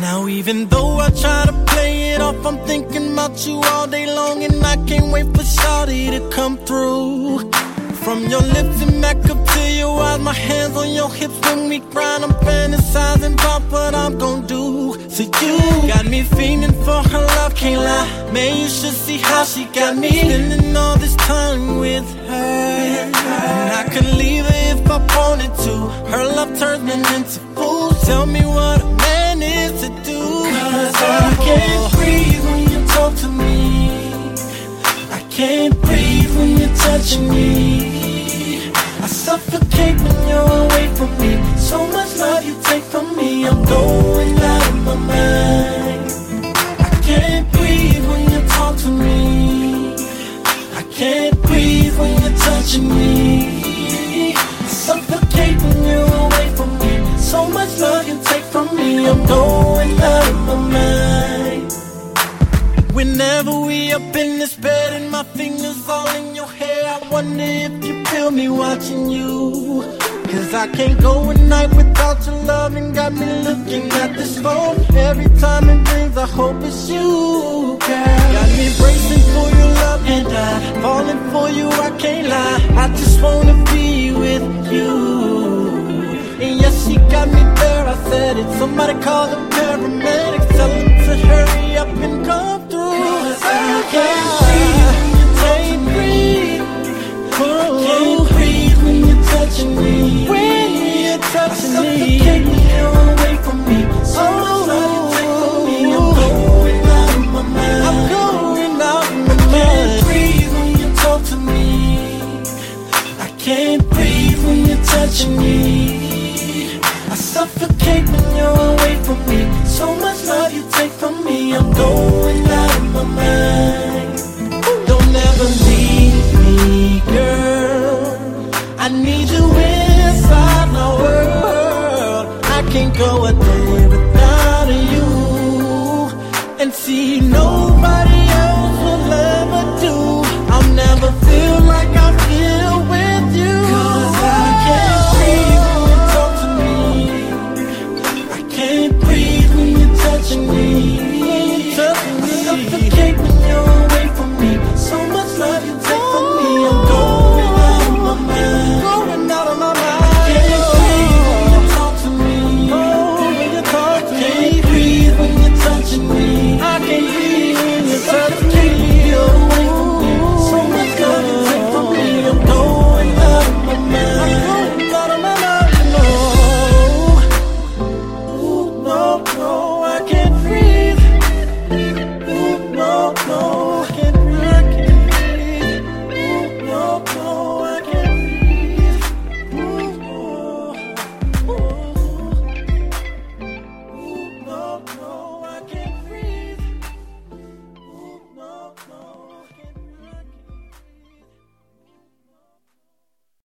Now even though I try to play it off, I'm thinking about you all day long And I can't wait for Shawty to come through. From your lips and back up to your eyes My hands on your hips when we grind. I'm fantasizing about what I'm gonna do. So you got me feeling for her love, can't lie. Man, you should see how she got me. Spending all this time with her. And I could leave her if I wanted to. Her love turns me into fools. Tell me what a I can't breathe when you talk to me I can't breathe when you're touching me. I suffocate when you're away from me. So much love you take from me, I'm going out of my mind. I can't breathe when you talk to me. I can't breathe when you're touching me. I suffocate when you're away from me. So much love you take from me, I'm going wonder if you feel me watching you. Cause I can't go a night without your love and got me looking at this phone. Every time it rings, I hope it's you, girl. Got me bracing for your love and I falling for you, I can't lie. I just wanna be with you. And yes, she got me there, I said it. Somebody call the paramedics, tell them to hurry up and come. to me. Away from me. So take from me. I'm going out of my mind. I'm going out of my mind. I can't breathe when you talk to me. I can't breathe when you're touching me. I suffocate when you're away from me. So much love you take from me. I'm going out of my mind. Don't ever leave me, girl. I need you in can't go a day without you and see nobody else will ever do. I'll never feel like I feel with you. Cause I can't breathe when you talk to me. I can't breathe when you're touching me.